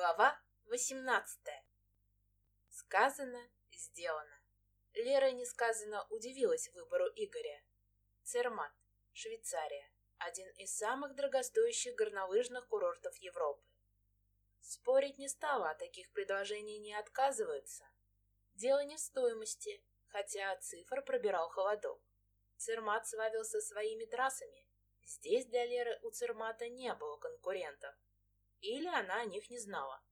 Глава 18 Сказано, сделано. Лера несказанно удивилась выбору Игоря. Цермат, Швейцария. Один из самых дорогостоящих горнолыжных курортов Европы. Спорить не стало, от таких предложений не отказываются. Дело не в стоимости, хотя цифр пробирал холодок. Цермат славился своими трассами. Здесь для Леры у Цермата не было конкурентов. Или она о них не знала.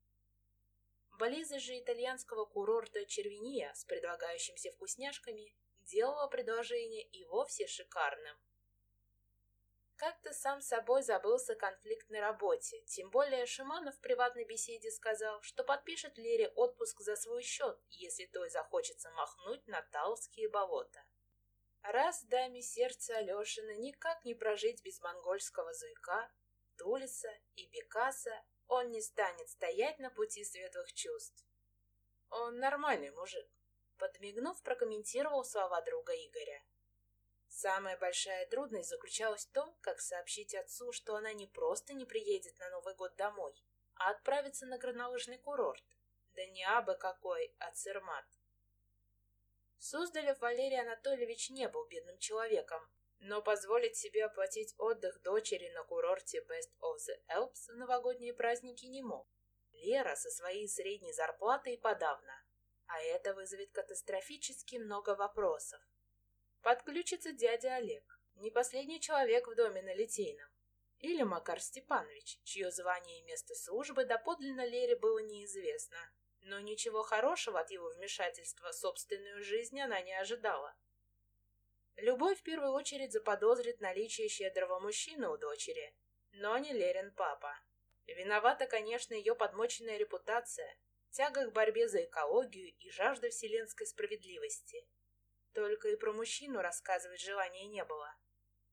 Близость же итальянского курорта Червения с предлагающимися вкусняшками делала предложение и вовсе шикарным. Как-то сам собой забылся конфликт на работе, тем более Шиманов в приватной беседе сказал, что подпишет Лере отпуск за свой счет, если той захочется махнуть на Талские болота. Раз даме сердце Алешина никак не прожить без монгольского зуйка, Тулиса и Бекаса, он не станет стоять на пути светлых чувств. Он нормальный мужик, подмигнув, прокомментировал слова друга Игоря. Самая большая трудность заключалась в том, как сообщить отцу, что она не просто не приедет на Новый год домой, а отправится на горнолыжный курорт. Да не абы какой, а Цермат. Суздалев Валерий Анатольевич не был бедным человеком, но позволить себе оплатить отдых дочери на курорте Best of the Alps в новогодние праздники не мог. Лера со своей средней зарплатой подавно, а это вызовет катастрофически много вопросов. Подключится дядя Олег, не последний человек в доме на Литейном, или Макар Степанович, чье звание и место службы доподлинно Лере было неизвестно, но ничего хорошего от его вмешательства в собственную жизнь она не ожидала. Любовь в первую очередь заподозрит наличие щедрого мужчины у дочери, но не Лерин папа. Виновата, конечно, ее подмоченная репутация, тяга к борьбе за экологию и жажда вселенской справедливости. Только и про мужчину рассказывать желания не было.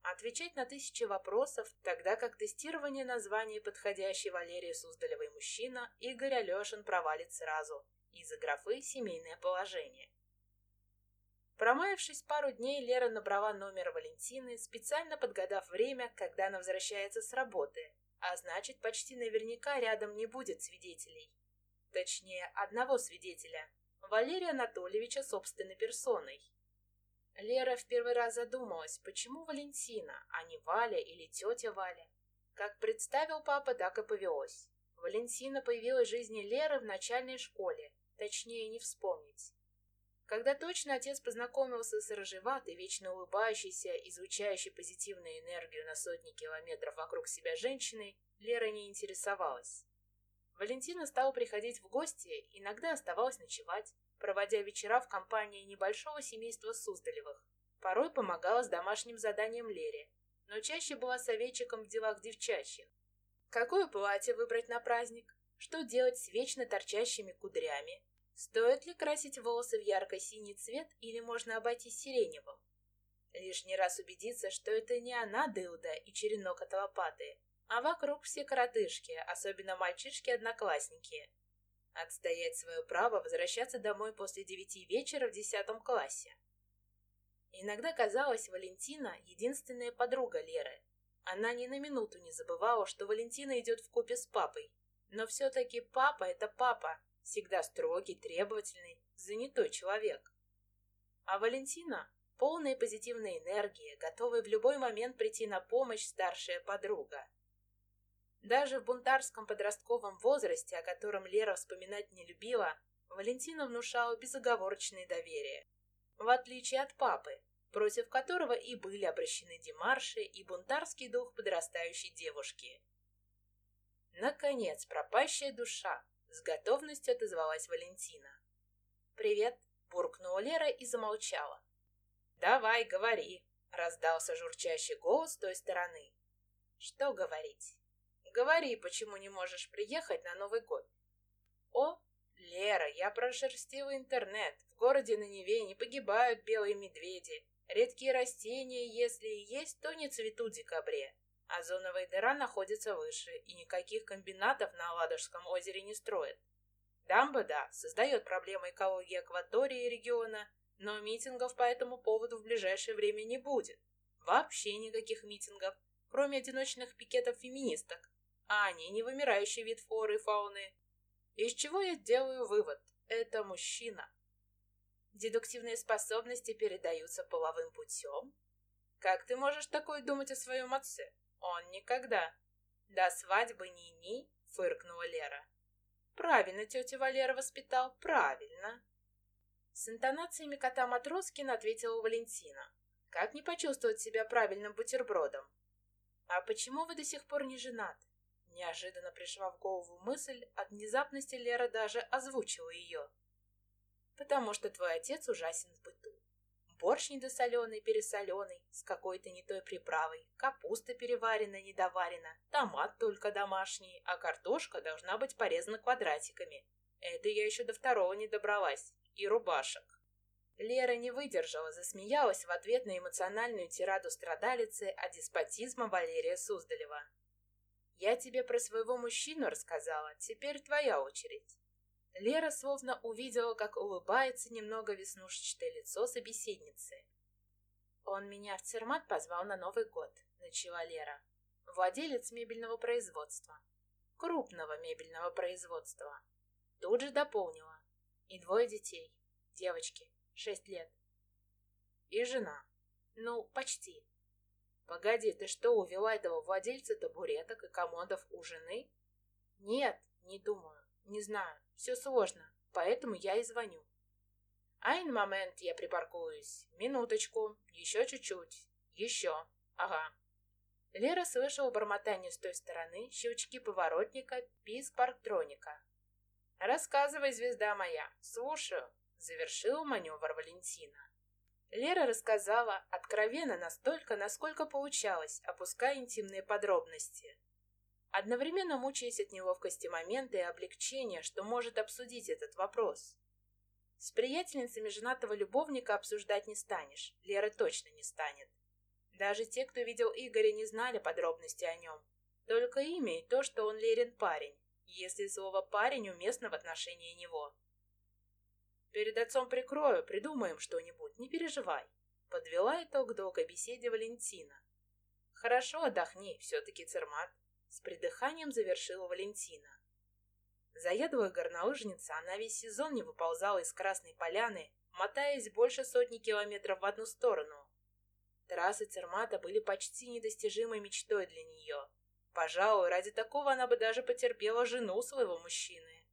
Отвечать на тысячи вопросов, тогда как тестирование названия подходящей Валерии Суздалевой мужчина Игорь Алешин провалит сразу из-за графы «семейное положение». Промаявшись пару дней, Лера набрала номер Валентины, специально подгадав время, когда она возвращается с работы, а значит, почти наверняка рядом не будет свидетелей. Точнее, одного свидетеля, Валерия Анатольевича собственной персоной. Лера в первый раз задумалась, почему Валентина, а не Валя или тетя Валя. Как представил папа, так и повелось. Валентина появилась в жизни Леры в начальной школе, точнее не вспомнить. Когда точно отец познакомился с рыжеватой, вечно улыбающейся, излучающей позитивную энергию на сотни километров вокруг себя женщиной, Лера не интересовалась. Валентина стала приходить в гости, иногда оставалась ночевать, проводя вечера в компании небольшого семейства Суздалевых. Порой помогала с домашним заданием Лере, но чаще была советчиком в делах девчачьих. Какое платье выбрать на праздник? Что делать с вечно торчащими кудрями? Стоит ли красить волосы в ярко-синий цвет или можно обойтись сиреневым? Лишний раз убедиться, что это не она дылда и черенок от лопаты, а вокруг все коротышки, особенно мальчишки-одноклассники. Отстоять свое право возвращаться домой после девяти вечера в десятом классе. Иногда казалось, Валентина — единственная подруга Леры. Она ни на минуту не забывала, что Валентина идет в купе с папой. Но все-таки папа — это папа, всегда строгий, требовательный, занятой человек. А Валентина — полная позитивной энергии, готовая в любой момент прийти на помощь старшая подруга. Даже в бунтарском подростковом возрасте, о котором Лера вспоминать не любила, Валентина внушала безоговорочное доверие. В отличие от папы, против которого и были обращены демарши и бунтарский дух подрастающей девушки. Наконец, пропащая душа, с готовностью отозвалась Валентина. «Привет!» — буркнула Лера и замолчала. «Давай, говори!» — раздался журчащий голос той стороны. «Что говорить?» «Говори, почему не можешь приехать на Новый год?» «О, Лера, я прошерстила интернет. В городе на Неве не погибают белые медведи. Редкие растения, если и есть, то не цветут в декабре. Озоновая дыра находится выше, и никаких комбинатов на Ладожском озере не строят. Дамба, да, создает проблемы экологии акватории региона, но митингов по этому поводу в ближайшее время не будет. Вообще никаких митингов, кроме одиночных пикетов феминисток. А они не вымирающий вид флоры и фауны. Из чего я делаю вывод? Это мужчина. Дедуктивные способности передаются половым путем? Как ты можешь такое думать о своем отце? Он никогда. До свадьбы ни-ни, фыркнула Лера. Правильно тетя Валера воспитал, правильно. С интонациями кота Матроскина ответила Валентина. Как не почувствовать себя правильным бутербродом? А почему вы до сих пор не женат? Неожиданно пришла в голову мысль, от внезапности Лера даже озвучила ее. Потому что твой отец ужасен в быту. Борщ недосоленый, пересоленый, с какой-то не той приправой, капуста переварена, недоварена, томат только домашний, а картошка должна быть порезана квадратиками. Это я еще до второго не добралась. И рубашек. Лера не выдержала, засмеялась в ответ на эмоциональную тираду страдалицы о деспотизма Валерия Суздалева. «Я тебе про своего мужчину рассказала, теперь твоя очередь». Лера словно увидела, как улыбается немного веснушчатое лицо собеседницы. «Он меня в Цермат позвал на Новый год», — начала Лера. «Владелец мебельного производства. Крупного мебельного производства». Тут же дополнила. «И двое детей. Девочки, шесть лет. И жена. Ну, почти. Погоди, ты что, увела этого владельца табуреток и комодов у жены? Нет, не думаю, не знаю. Все сложно, поэтому я и звоню. Айн момент я припаркуюсь. Минуточку. Еще чуть-чуть. Еще. Ага. Лера слышала бормотание с той стороны, щелчки поворотника, писк парктроника. «Рассказывай, звезда моя. Слушаю», — завершил маневр Валентина. Лера рассказала откровенно настолько, насколько получалось, опуская интимные подробности одновременно мучаясь от неловкости момента и облегчения, что может обсудить этот вопрос. С приятельницами женатого любовника обсуждать не станешь, Лера точно не станет. Даже те, кто видел Игоря, не знали подробностей о нем. Только имя и то, что он Лерин парень, если слово «парень» уместно в отношении него. «Перед отцом прикрою, придумаем что-нибудь, не переживай», — подвела итог долгой беседе Валентина. «Хорошо, отдохни, все-таки Цермат». С придыханием завершила Валентина. Заядлая горнолыжница, она весь сезон не выползала из Красной Поляны, мотаясь больше сотни километров в одну сторону. Трассы Цермата были почти недостижимой мечтой для нее. Пожалуй, ради такого она бы даже потерпела жену своего мужчины.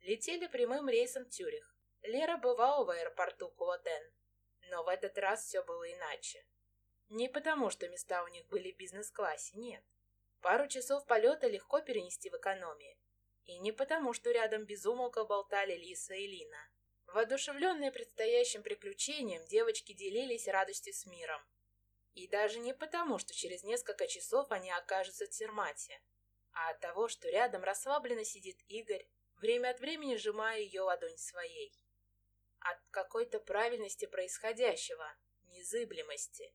Летели прямым рейсом в Тюрих. Лера бывала в аэропорту Кулатен. Но в этот раз все было иначе. Не потому, что места у них были в бизнес-классе, нет. Пару часов полета легко перенести в экономии. И не потому, что рядом безумолко болтали Лиса и Лина. Воодушевленные предстоящим приключением, девочки делились радостью с миром. И даже не потому, что через несколько часов они окажутся в Термате, а от того, что рядом расслабленно сидит Игорь, время от времени сжимая ее ладонь своей. От какой-то правильности происходящего, незыблемости.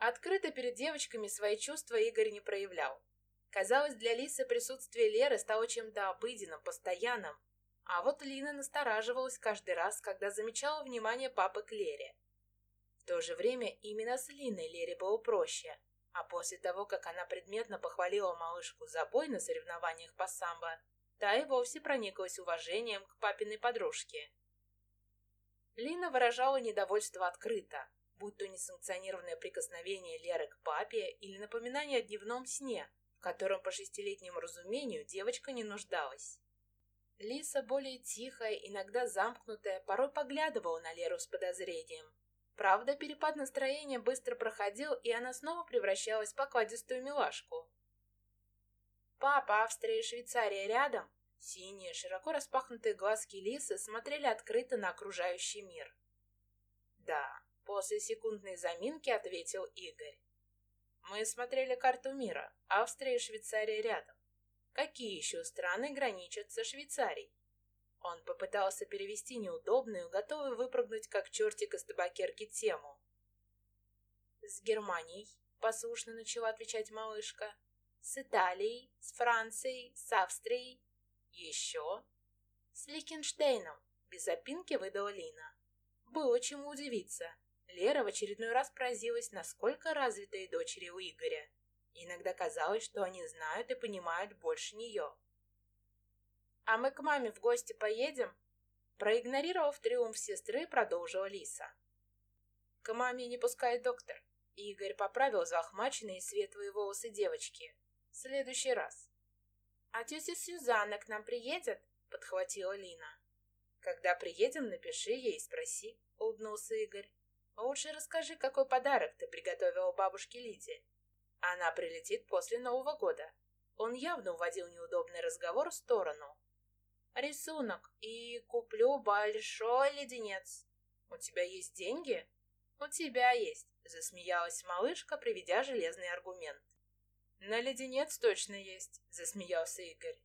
Открыто перед девочками свои чувства Игорь не проявлял. Казалось, для Лисы присутствие Леры стало чем-то обыденным, постоянным. А вот Лина настораживалась каждый раз, когда замечала внимание папы к Лере. В то же время именно с Линой Лере было проще, а после того, как она предметно похвалила малышку за бой на соревнованиях по самбо, та и вовсе прониклась уважением к папиной подружке. Лина выражала недовольство открыто, будь то несанкционированное прикосновение Леры к папе или напоминание о дневном сне, в котором по шестилетнему разумению девочка не нуждалась. Лиса, более тихая, иногда замкнутая, порой поглядывала на Леру с подозрением. Правда, перепад настроения быстро проходил, и она снова превращалась в покладистую милашку. «Папа, Австрия и Швейцария рядом?» Синие, широко распахнутые глазки Лисы смотрели открыто на окружающий мир. «Да, После секундной заминки ответил Игорь. Мы смотрели карту мира. Австрия и Швейцария рядом. Какие еще страны граничат со Швейцарией? Он попытался перевести неудобную, готовый выпрыгнуть как чертик из табакерки тему. «С Германией», — послушно начала отвечать малышка. «С Италией, с Францией, с Австрией. Еще?» «С Лихтенштейном», — без опинки выдала Лина. Было чему удивиться. Лера в очередной раз поразилась, насколько развитые дочери у Игоря. Иногда казалось, что они знают и понимают больше нее. А мы к маме в гости поедем?» Проигнорировав триумф сестры, продолжила Лиса. «К маме не пускает доктор». Игорь поправил захмаченные светлые волосы девочки. «В следующий раз». «А тетя Сюзанна к нам приедет?» — подхватила Лина. «Когда приедем, напиши ей и спроси», — улыбнулся Игорь. «Лучше расскажи, какой подарок ты приготовила бабушке Лиде. Она прилетит после Нового года». Он явно уводил неудобный разговор в сторону. «Рисунок, и куплю большой леденец. У тебя есть деньги?» «У тебя есть», — засмеялась малышка, приведя железный аргумент. «На леденец точно есть», — засмеялся Игорь.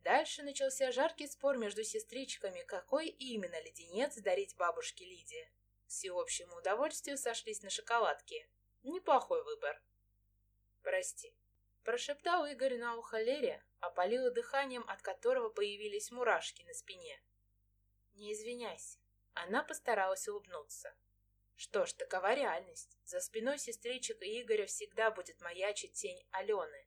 Дальше начался жаркий спор между сестричками, какой именно леденец дарить бабушке Лидии. Всеобщему удовольствию сошлись на шоколадке. Неплохой выбор. «Прости», — прошептал Игорь на ухо Лере, опалило дыханием, от которого появились мурашки на спине. «Не извиняйся». Она постаралась улыбнуться. Что ж, такова реальность. За спиной сестричек и Игоря всегда будет маячить тень Алены.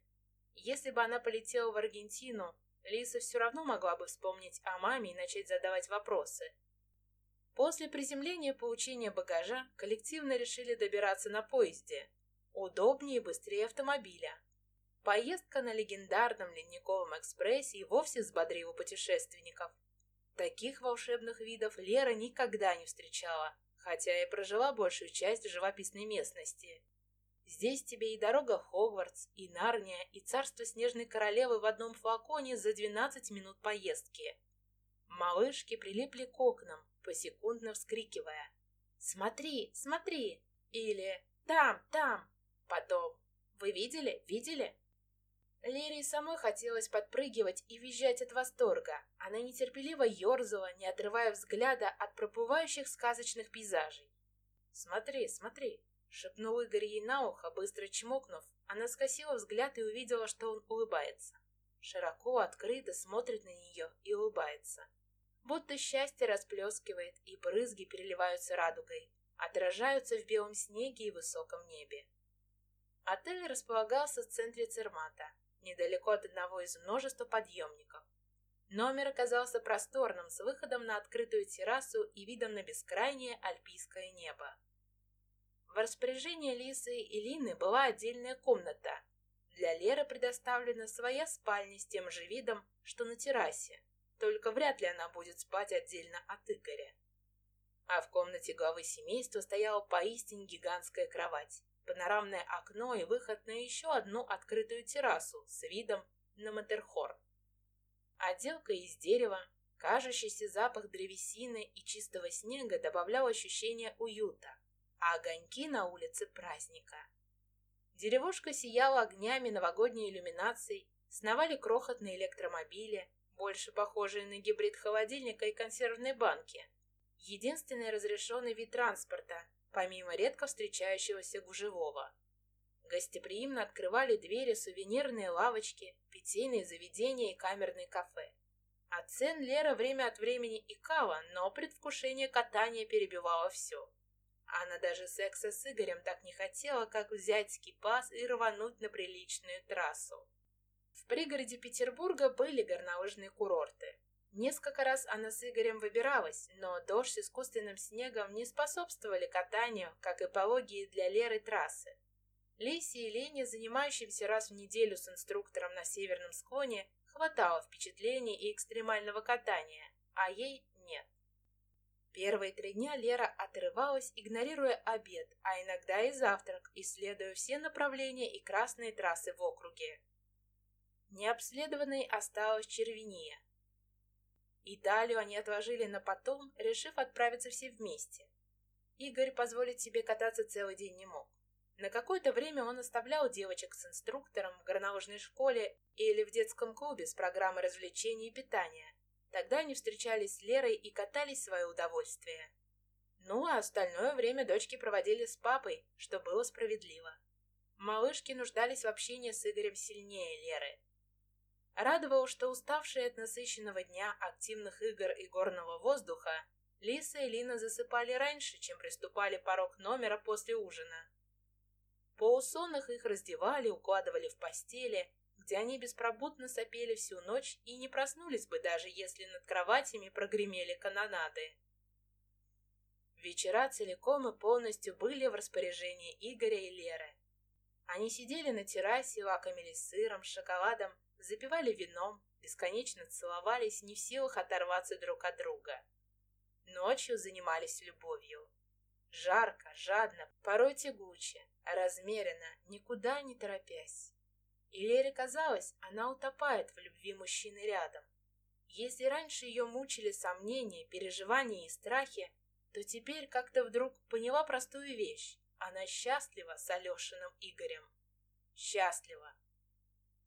Если бы она полетела в Аргентину, Лиса все равно могла бы вспомнить о маме и начать задавать вопросы. После приземления получения багажа коллективно решили добираться на поезде. Удобнее и быстрее автомобиля. Поездка на легендарном ледниковом экспрессе и вовсе взбодрила путешественников. Таких волшебных видов Лера никогда не встречала, хотя и прожила большую часть живописной местности. Здесь тебе и дорога Хогвартс, и Нарния, и царство Снежной Королевы в одном флаконе за 12 минут поездки. Малышки прилипли к окнам, посекундно вскрикивая «Смотри, смотри!» или «Там, там!» Потом «Вы видели? Видели?» Лере самой хотелось подпрыгивать и визжать от восторга. Она нетерпеливо ерзала, не отрывая взгляда от проплывающих сказочных пейзажей. «Смотри, смотри!» Шепнул Игорь ей на ухо, быстро чмокнув. Она скосила взгляд и увидела, что он улыбается. Широко, открыто смотрит на нее и улыбается. Будто счастье расплескивает, и брызги переливаются радугой, отражаются в белом снеге и высоком небе. Отель располагался в центре Цермата, недалеко от одного из множества подъемников. Номер оказался просторным, с выходом на открытую террасу и видом на бескрайнее альпийское небо. В распоряжении Лисы и Лины была отдельная комната. Для Леры предоставлена своя спальня с тем же видом, что на террасе, только вряд ли она будет спать отдельно от Игоря. А в комнате главы семейства стояла поистине гигантская кровать, панорамное окно и выход на еще одну открытую террасу с видом на Матерхорн. Отделка из дерева, кажущийся запах древесины и чистого снега добавлял ощущение уюта а огоньки на улице праздника. Деревушка сияла огнями новогодней иллюминацией, сновали крохотные электромобили, больше похожие на гибрид холодильника и консервной банки. Единственный разрешенный вид транспорта, помимо редко встречающегося гужевого. Гостеприимно открывали двери сувенирные лавочки, питейные заведения и камерные кафе. От цен Лера время от времени икала, но предвкушение катания перебивало все. Она даже секса с Игорем так не хотела, как взять скипас и рвануть на приличную трассу. Пригороде Петербурга были горнолыжные курорты. Несколько раз она с Игорем выбиралась, но дождь с искусственным снегом не способствовали катанию, как и пологие для Леры трассы. Лисе и Лене, занимающимся раз в неделю с инструктором на северном склоне, хватало впечатлений и экстремального катания, а ей нет. Первые три дня Лера отрывалась, игнорируя обед, а иногда и завтрак, исследуя все направления и красные трассы в округе. Необследованной осталась Червения. Италию они отложили на потом, решив отправиться все вместе. Игорь позволить себе кататься целый день не мог. На какое-то время он оставлял девочек с инструктором в горнолыжной школе или в детском клубе с программой развлечений и питания, Тогда они встречались с Лерой и катались в свое удовольствие. Ну, а остальное время дочки проводили с папой, что было справедливо. Малышки нуждались в общении с Игорем сильнее Леры. Радовало, что уставшие от насыщенного дня, активных игр и горного воздуха, Лиса и Лина засыпали раньше, чем приступали порог номера после ужина. По усонах их раздевали, укладывали в постели, где они беспробудно сопели всю ночь и не проснулись бы, даже если над кроватями прогремели канонады. Вечера целиком и полностью были в распоряжении Игоря и Леры. Они сидели на террасе, лакомились сыром, шоколадом, запивали вином, бесконечно целовались, не в силах оторваться друг от друга. Ночью занимались любовью. Жарко, жадно, порой тягуче, размеренно, никуда не торопясь. И Лере казалось, она утопает в любви мужчины рядом. Если раньше ее мучили сомнения, переживания и страхи, то теперь как-то вдруг поняла простую вещь. Она счастлива с Алешиным Игорем. Счастлива.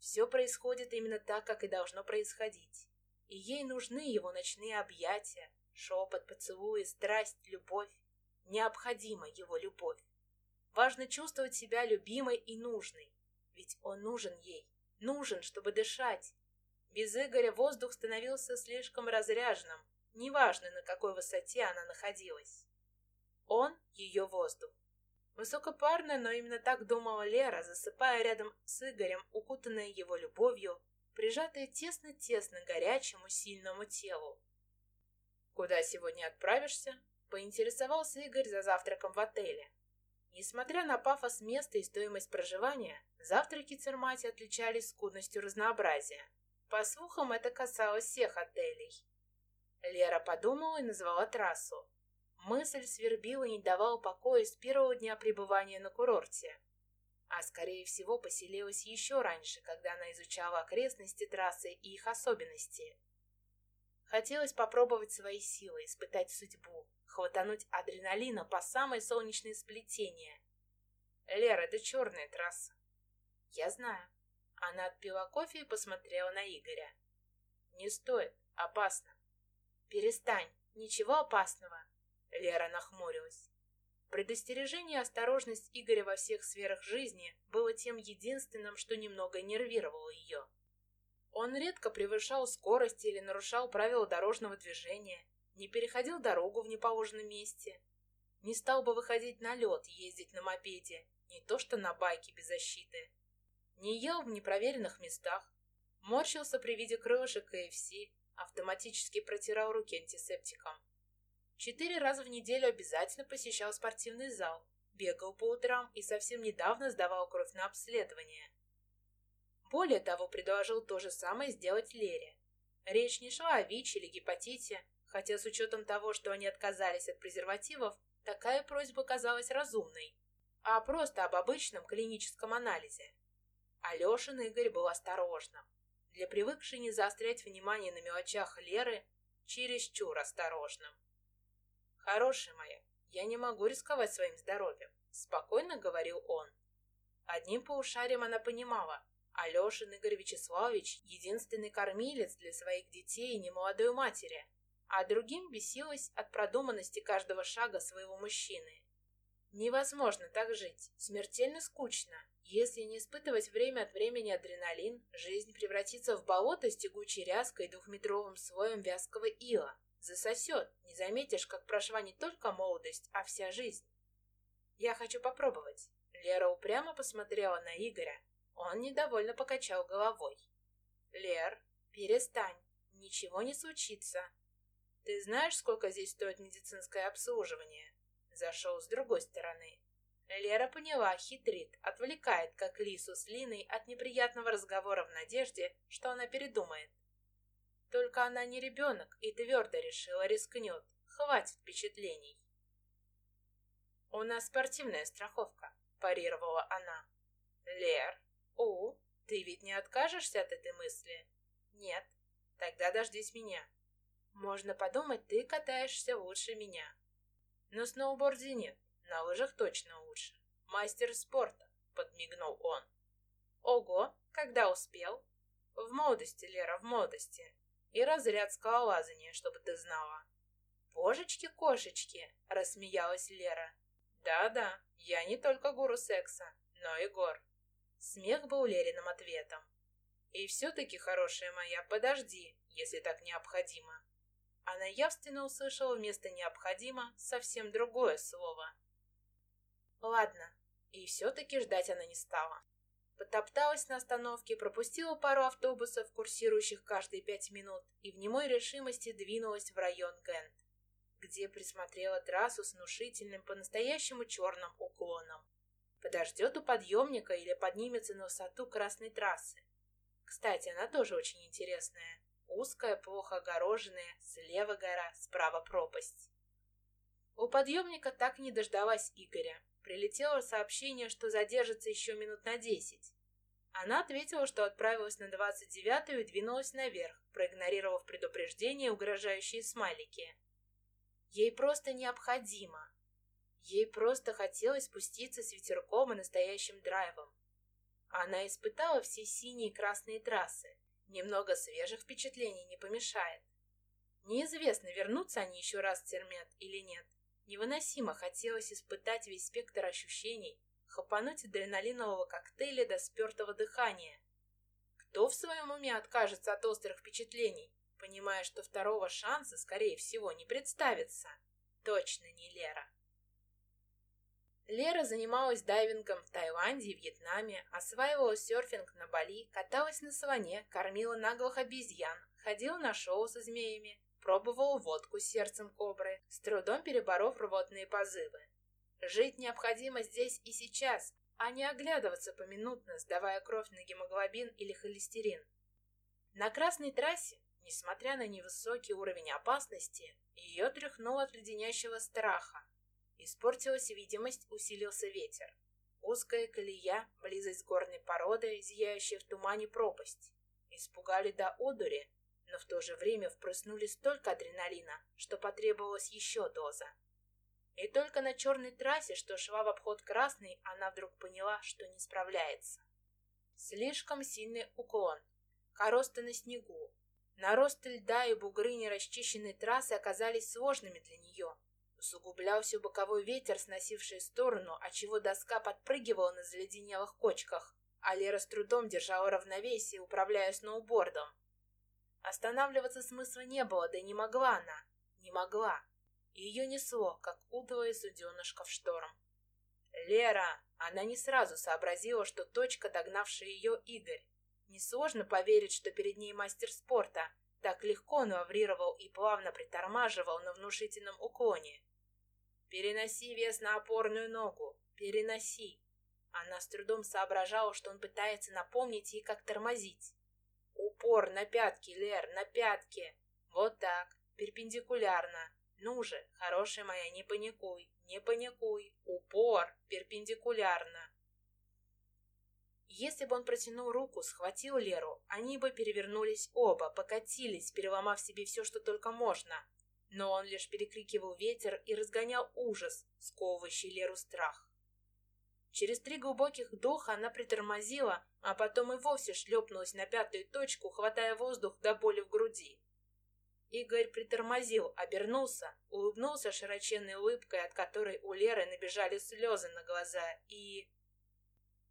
Все происходит именно так, как и должно происходить. И ей нужны его ночные объятия, шепот, поцелуи, страсть, любовь. Необходима его любовь. Важно чувствовать себя любимой и нужной, ведь он нужен ей, нужен, чтобы дышать. Без Игоря воздух становился слишком разряженным, неважно, на какой высоте она находилась. Он — ее воздух. Высокопарно, но именно так думала Лера, засыпая рядом с Игорем, укутанная его любовью, прижатая тесно-тесно горячему, сильному телу. «Куда сегодня отправишься?» — поинтересовался Игорь за завтраком в отеле. Несмотря на пафос места и стоимость проживания, завтраки Цермати отличались скудностью разнообразия. По слухам, это касалось всех отелей. Лера подумала и назвала трассу. Мысль свербила и не давала покоя с первого дня пребывания на курорте. А скорее всего поселилась еще раньше, когда она изучала окрестности трассы и их особенности. Хотелось попробовать свои силы, испытать судьбу, хватануть адреналина по самой солнечной сплетение. Лера, это черная трасса. Я знаю. Она отпила кофе и посмотрела на Игоря. Не стоит, опасно. Перестань, ничего опасного. Лера нахмурилась. Предостережение и осторожность Игоря во всех сферах жизни было тем единственным, что немного нервировало ее. Он редко превышал скорость или нарушал правила дорожного движения, не переходил дорогу в неположенном месте, не стал бы выходить на лед, ездить на мопеде, не то что на байке без защиты, не ел в непроверенных местах, морщился при виде крылышек КФС, автоматически протирал руки антисептиком. Четыре раза в неделю обязательно посещал спортивный зал, бегал по утрам и совсем недавно сдавал кровь на обследование. Более того, предложил то же самое сделать Лере. Речь не шла о ВИЧ или гепатите, хотя с учетом того, что они отказались от презервативов, такая просьба казалась разумной, а просто об обычном клиническом анализе. Алешин Игорь был осторожным. Для привыкшей не заострять внимание на мелочах Леры, чересчур осторожным. «Хорошая моя, я не могу рисковать своим здоровьем», — спокойно говорил он. Одним поушарием она понимала, Алешин Игорь Вячеславович — единственный кормилец для своих детей и немолодой матери, а другим бесилась от продуманности каждого шага своего мужчины. Невозможно так жить, смертельно скучно. Если не испытывать время от времени адреналин, жизнь превратится в болото с тягучей ряской и двухметровым слоем вязкого ила. Засосет, не заметишь, как прошла не только молодость, а вся жизнь. Я хочу попробовать. Лера упрямо посмотрела на Игоря. Он недовольно покачал головой. Лер, перестань, ничего не случится. «Ты знаешь, сколько здесь стоит медицинское обслуживание?» Зашел с другой стороны. Лера поняла, хитрит, отвлекает, как Лису с Линой, от неприятного разговора в надежде, что она передумает. Только она не ребенок и твердо решила, рискнет. Хватит впечатлений. «У нас спортивная страховка», – парировала она. «Лер, у, ты ведь не откажешься от этой мысли?» «Нет. Тогда дождись меня. Можно подумать, ты катаешься лучше меня. На сноуборде нет, на лыжах точно лучше. Мастер спорта, подмигнул он. Ого, когда успел? В молодости, Лера, в молодости. И разряд скалолазания, чтобы ты знала. Божечки-кошечки, рассмеялась Лера. Да-да, я не только гуру секса, но и гор. Смех был Лериным ответом. И все-таки, хорошая моя, подожди, если так необходимо она явственно услышала вместо «необходимо» совсем другое слово. Ладно, и все-таки ждать она не стала. Потопталась на остановке, пропустила пару автобусов, курсирующих каждые пять минут, и в немой решимости двинулась в район Гент, где присмотрела трассу с внушительным, по-настоящему черным уклоном. Подождет у подъемника или поднимется на высоту красной трассы. Кстати, она тоже очень интересная. Узкая, плохо огороженная, слева гора, справа пропасть. У подъемника так не дождалась Игоря. Прилетело сообщение, что задержится еще минут на десять. Она ответила, что отправилась на двадцать девятую и двинулась наверх, проигнорировав предупреждение угрожающие смайлики. Ей просто необходимо. Ей просто хотелось спуститься с ветерком и настоящим драйвом. Она испытала все синие и красные трассы. Немного свежих впечатлений не помешает. Неизвестно, вернутся они еще раз в Термет или нет. Невыносимо хотелось испытать весь спектр ощущений, хапануть адреналинового коктейля до спертого дыхания. Кто в своем уме откажется от острых впечатлений, понимая, что второго шанса, скорее всего, не представится? Точно не Лера. Лера занималась дайвингом в Таиланде и Вьетнаме, осваивала серфинг на Бали, каталась на слоне, кормила наглых обезьян, ходила на шоу со змеями, пробовала водку с сердцем кобры, с трудом переборов рвотные позывы. Жить необходимо здесь и сейчас, а не оглядываться поминутно, сдавая кровь на гемоглобин или холестерин. На красной трассе, несмотря на невысокий уровень опасности, ее тряхнуло от леденящего страха. Испортилась видимость, усилился ветер. Узкая колея, близость горной породы, зияющая в тумане пропасть. Испугали до одури, но в то же время впрыснули столько адреналина, что потребовалась еще доза. И только на черной трассе, что шла в обход красной, она вдруг поняла, что не справляется. Слишком сильный уклон, коросты на снегу, наросты льда и бугры нерасчищенной трассы оказались сложными для нее. Усугублялся боковой ветер, сносивший сторону, отчего доска подпрыгивала на заледенелых кочках, а Лера с трудом держала равновесие, управляя сноубордом. Останавливаться смысла не было, да и не могла она. Не могла. Ее несло, как утого суденышка в шторм. Лера! Она не сразу сообразила, что точка, догнавшая ее Игорь. Несложно поверить, что перед ней мастер спорта. Так легко маневрировал и плавно притормаживал на внушительном уклоне. «Переноси вес на опорную ногу. Переноси!» Она с трудом соображала, что он пытается напомнить ей, как тормозить. Упор на пятки, Лер, на пятки. Вот так, перпендикулярно. Ну же, хорошая моя, не паникуй, не паникуй. Упор, перпендикулярно. Если бы он протянул руку, схватил Леру, они бы перевернулись оба, покатились, переломав себе все, что только можно. Но он лишь перекрикивал ветер и разгонял ужас, сковывающий Леру страх. Через три глубоких вдоха она притормозила, а потом и вовсе шлепнулась на пятую точку, хватая воздух до боли в груди. Игорь притормозил, обернулся, улыбнулся широченной улыбкой, от которой у Леры набежали слезы на глаза, и...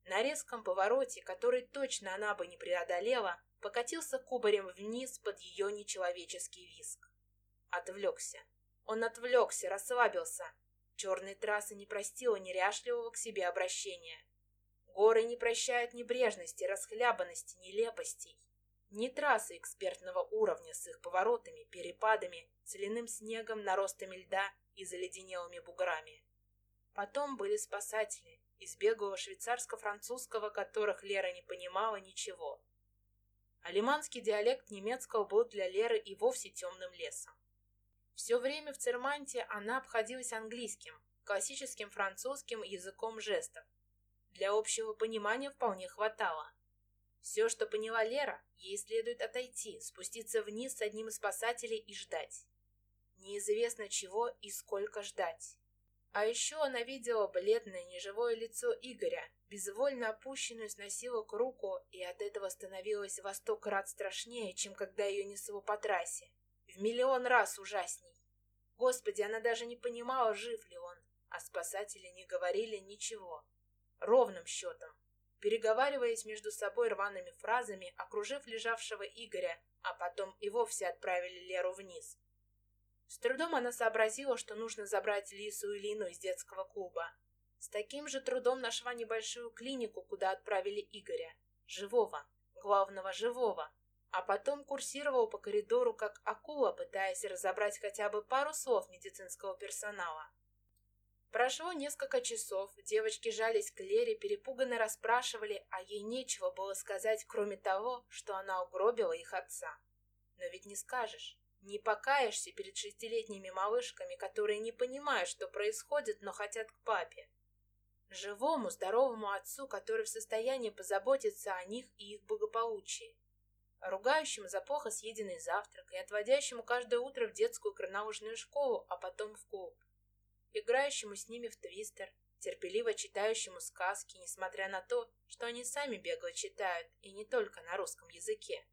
На резком повороте, который точно она бы не преодолела, покатился кубарем вниз под ее нечеловеческий виск. Отвлекся. Он отвлекся, расслабился, Черная трасса не простила неряшливого к себе обращения. Горы не прощают небрежности, расхлябанности, нелепостей. Не трассы экспертного уровня с их поворотами, перепадами, целяным снегом, наростами льда и заледенелыми буграми. Потом были спасатели, из беглого швейцарско-французского, которых Лера не понимала ничего. Алиманский диалект немецкого был для Леры и вовсе темным лесом. Все время в Церманте она обходилась английским, классическим французским языком жестов. Для общего понимания вполне хватало. Все, что поняла Лера, ей следует отойти, спуститься вниз с одним из спасателей и ждать. Неизвестно чего и сколько ждать. А еще она видела бледное, неживое лицо Игоря, безвольно опущенную с носилок руку, и от этого становилось во сто крат страшнее, чем когда ее несло по трассе. В миллион раз ужасней. Господи, она даже не понимала, жив ли он, а спасатели не говорили ничего. Ровным счетом. Переговариваясь между собой рваными фразами, окружив лежавшего Игоря, а потом и вовсе отправили Леру вниз. С трудом она сообразила, что нужно забрать Лису и Лину из детского клуба. С таким же трудом нашла небольшую клинику, куда отправили Игоря. Живого. Главного живого. А потом курсировал по коридору, как акула, пытаясь разобрать хотя бы пару слов медицинского персонала. Прошло несколько часов, девочки жались к Лере, перепуганно расспрашивали, а ей нечего было сказать, кроме того, что она угробила их отца. Но ведь не скажешь. Не покаешься перед шестилетними малышками, которые не понимают, что происходит, но хотят к папе. Живому, здоровому отцу, который в состоянии позаботиться о них и их благополучии. Ругающему за плохо съеденный завтрак и отводящему каждое утро в детскую горнолыжную школу, а потом в клуб. Играющему с ними в твистер, терпеливо читающему сказки, несмотря на то, что они сами бегло читают, и не только на русском языке.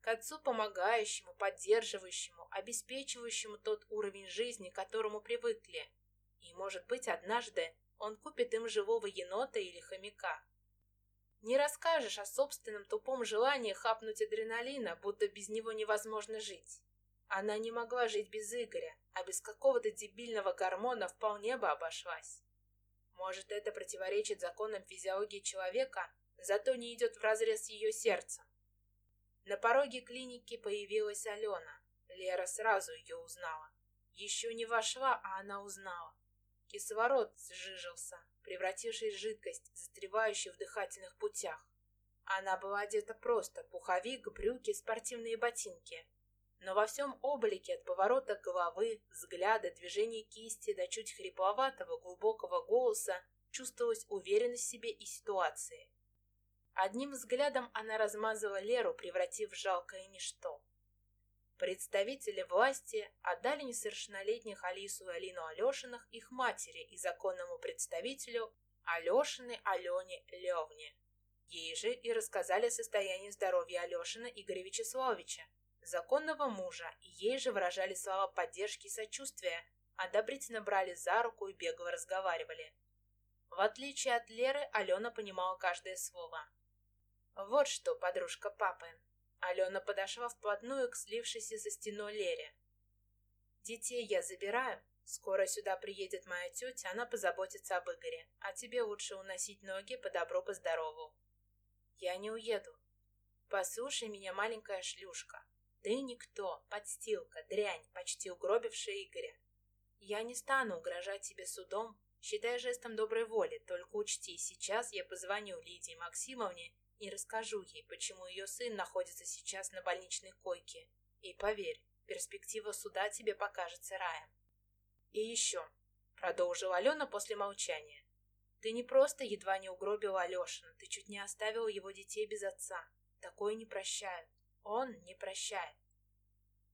К отцу помогающему, поддерживающему, обеспечивающему тот уровень жизни, к которому привыкли. И, может быть, однажды он купит им живого енота или хомяка. Не расскажешь о собственном тупом желании хапнуть адреналина, будто без него невозможно жить. Она не могла жить без Игоря, а без какого-то дебильного гормона вполне бы обошлась. Может, это противоречит законам физиологии человека, зато не идет вразрез с ее сердцем. На пороге клиники появилась Алена. Лера сразу ее узнала. Еще не вошла, а она узнала. Кислород сжижился, превратившись в жидкость, застревающую в дыхательных путях. Она была одета просто, пуховик, брюки, спортивные ботинки. Но во всем облике от поворота головы, взгляда, движения кисти до чуть хрипловатого, глубокого голоса чувствовалась уверенность в себе и ситуации. Одним взглядом она размазала Леру, превратив в жалкое ничто. Представители власти отдали несовершеннолетних Алису и Алину Алешиных их матери и законному представителю Алешины Алене Левне. Ей же и рассказали о состоянии здоровья Алешина Игоря Вячеславовича, законного мужа, и ей же выражали слова поддержки и сочувствия, одобрительно брали за руку и бегло разговаривали. В отличие от Леры, Алена понимала каждое слово. «Вот что, подружка папы, Алена подошла вплотную к слившейся за стеной Лере. «Детей я забираю. Скоро сюда приедет моя тетя, она позаботится об Игоре, а тебе лучше уносить ноги по добру, по здорову». «Я не уеду. Послушай меня, маленькая шлюшка. Ты никто, подстилка, дрянь, почти угробившая Игоря. Я не стану угрожать тебе судом, считай жестом доброй воли, только учти, сейчас я позвоню Лидии Максимовне и расскажу ей, почему ее сын находится сейчас на больничной койке. И поверь, перспектива суда тебе покажется раем. И еще, продолжила Алена после молчания, ты не просто едва не угробила Алешина, ты чуть не оставила его детей без отца. Такое не прощают. Он не прощает.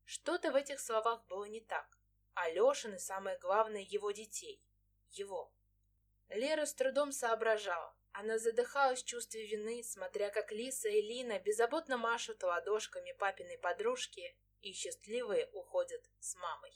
Что-то в этих словах было не так. Алешин и, самое главное, его детей. Его. Лера с трудом соображала. Она задыхалась в чувстве вины, смотря как Лиса и Лина беззаботно машут ладошками папиной подружки и счастливые уходят с мамой.